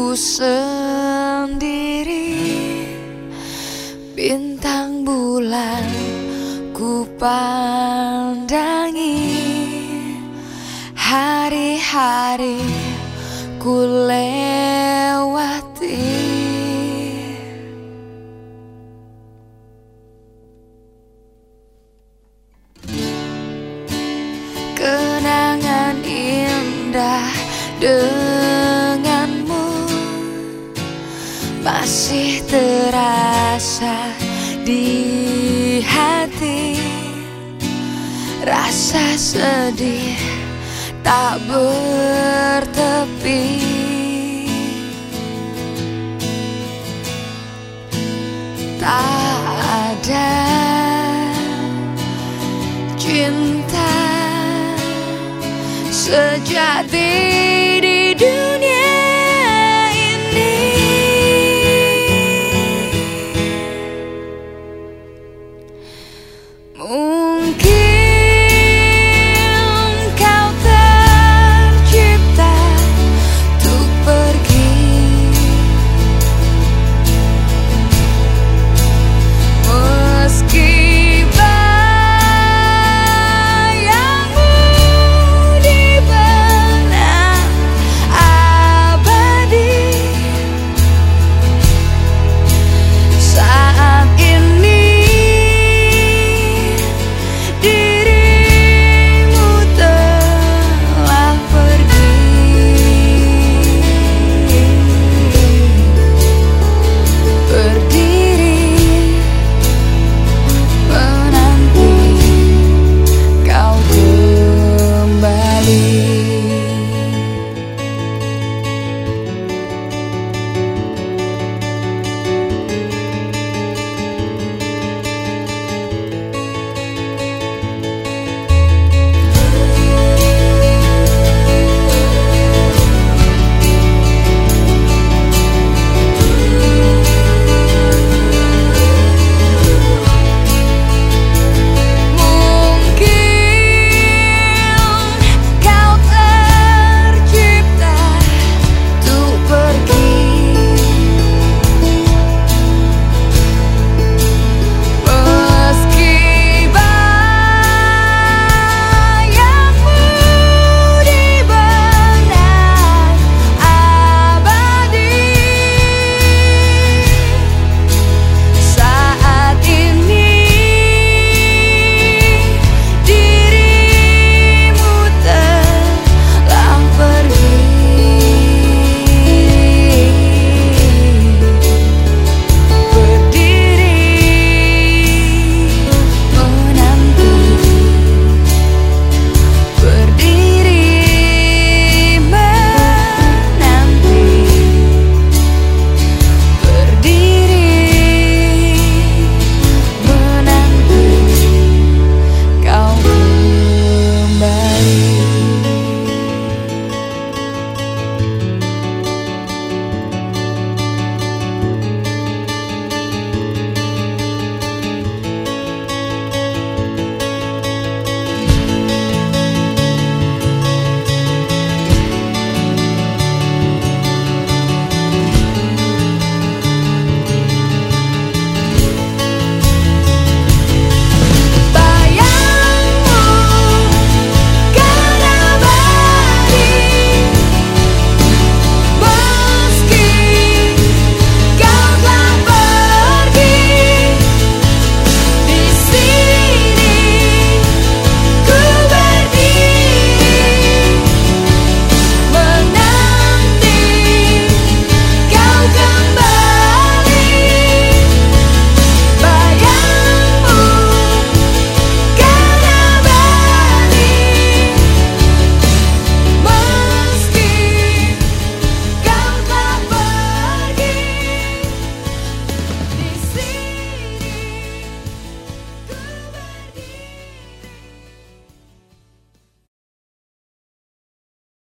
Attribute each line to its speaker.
Speaker 1: ku sendiri Bintang bulan ku pandangi. Hari-hari ku lewati. Kenangan indah Masih terasa di hati. Rasa sedih tak bertepi. Tak ada cinta sejati Oh.